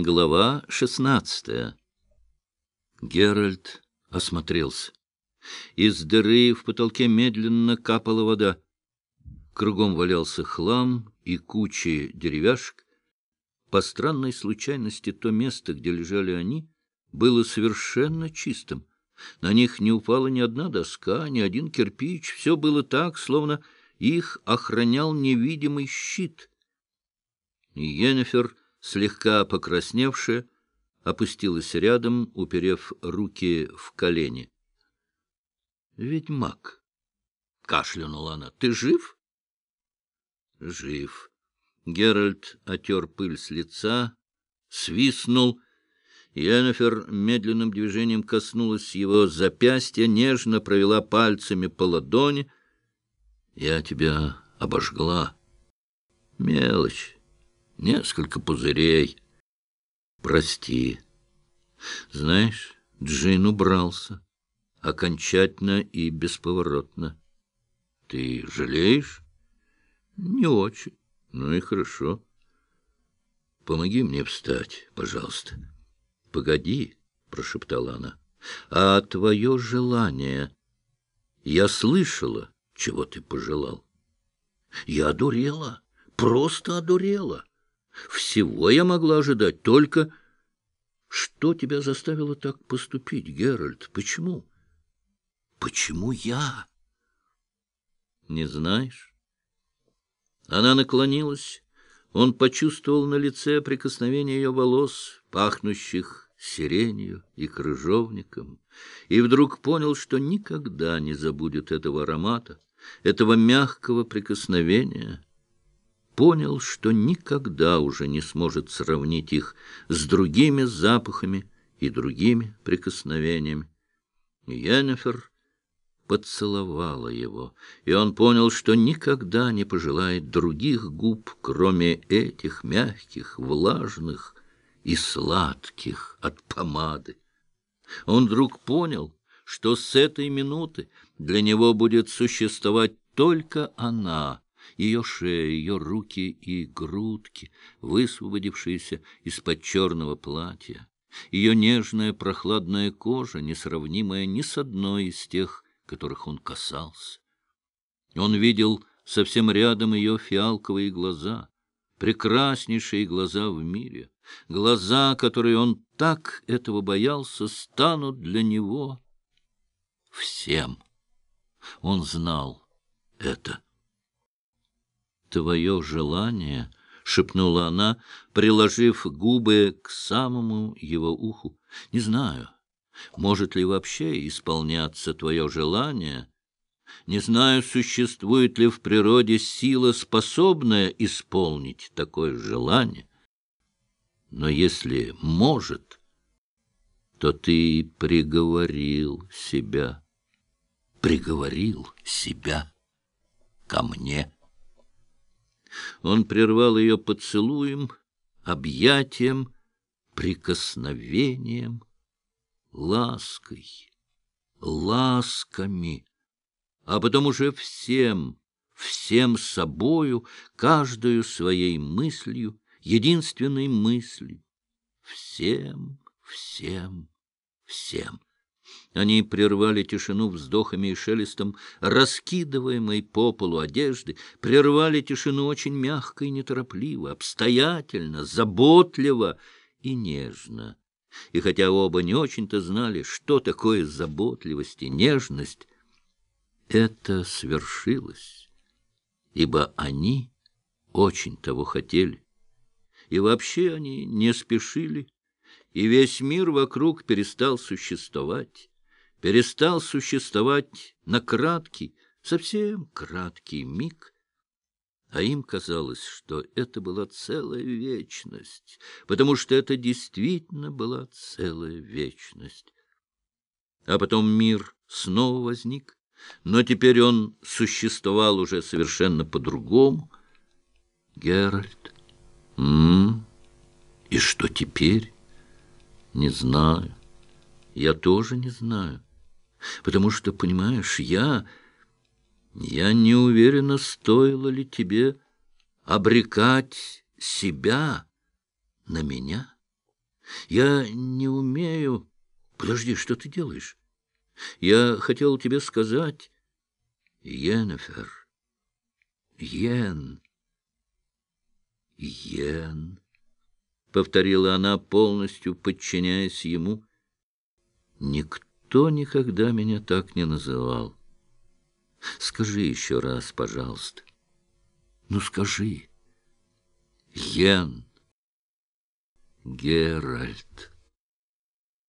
Глава шестнадцатая. Геральт осмотрелся. Из дыры в потолке медленно капала вода. Кругом валялся хлам и кучи деревяшек. По странной случайности то место, где лежали они, было совершенно чистым. На них не упала ни одна доска, ни один кирпич. Все было так, словно их охранял невидимый щит. Йеннифер слегка покрасневшая, опустилась рядом, уперев руки в колени. — Ведьмак, — кашлянула она, — ты жив? — Жив. Геральт отер пыль с лица, свистнул. Йеннефер медленным движением коснулась его запястья, нежно провела пальцами по ладони. — Я тебя обожгла. Мелочь несколько пузырей. Прости. Знаешь, Джин убрался. Окончательно и бесповоротно. Ты жалеешь? Не очень. Ну и хорошо. Помоги мне встать, пожалуйста. Погоди, прошептала она. А твое желание... Я слышала, чего ты пожелал. Я одурела, просто одурела. Всего я могла ожидать, только... Что тебя заставило так поступить, Геральт? Почему? Почему я? Не знаешь? Она наклонилась. Он почувствовал на лице прикосновение ее волос, пахнущих сиренью и крыжовником, и вдруг понял, что никогда не забудет этого аромата, этого мягкого прикосновения — понял, что никогда уже не сможет сравнить их с другими запахами и другими прикосновениями. Йеннефер поцеловала его, и он понял, что никогда не пожелает других губ, кроме этих мягких, влажных и сладких от помады. Он вдруг понял, что с этой минуты для него будет существовать только она — ее шея, ее руки и грудки, высвободившиеся из-под черного платья, ее нежная прохладная кожа, несравнимая ни с одной из тех, которых он касался. Он видел совсем рядом ее фиалковые глаза, прекраснейшие глаза в мире, глаза, которые он так этого боялся, станут для него всем. Он знал это твое желание, — шепнула она, приложив губы к самому его уху. — Не знаю, может ли вообще исполняться твое желание. Не знаю, существует ли в природе сила, способная исполнить такое желание. Но если может, то ты приговорил себя, приговорил себя ко мне. Он прервал ее поцелуем, объятием, прикосновением, лаской, ласками, а потом уже всем, всем собою, каждую своей мыслью, единственной мыслью, всем, всем, всем. Они прервали тишину вздохами и шелестом раскидываемой по полу одежды, прервали тишину очень мягко и неторопливо, обстоятельно, заботливо и нежно. И хотя оба не очень-то знали, что такое заботливость и нежность, это свершилось, ибо они очень того хотели. И вообще они не спешили, и весь мир вокруг перестал существовать перестал существовать на краткий, совсем краткий миг, а им казалось, что это была целая вечность, потому что это действительно была целая вечность. А потом мир снова возник, но теперь он существовал уже совершенно по-другому. Геральт, м, -м и что теперь? Не знаю. Я тоже не знаю. Потому что, понимаешь, я... Я не уверена, стоило ли тебе обрекать себя на меня. Я не умею... Подожди, что ты делаешь? Я хотел тебе сказать... Йеннефер. Йен. Йен. Повторила она, полностью подчиняясь ему. Никто никогда меня так не называл. Скажи еще раз, пожалуйста. Ну, скажи. Йен. Геральт.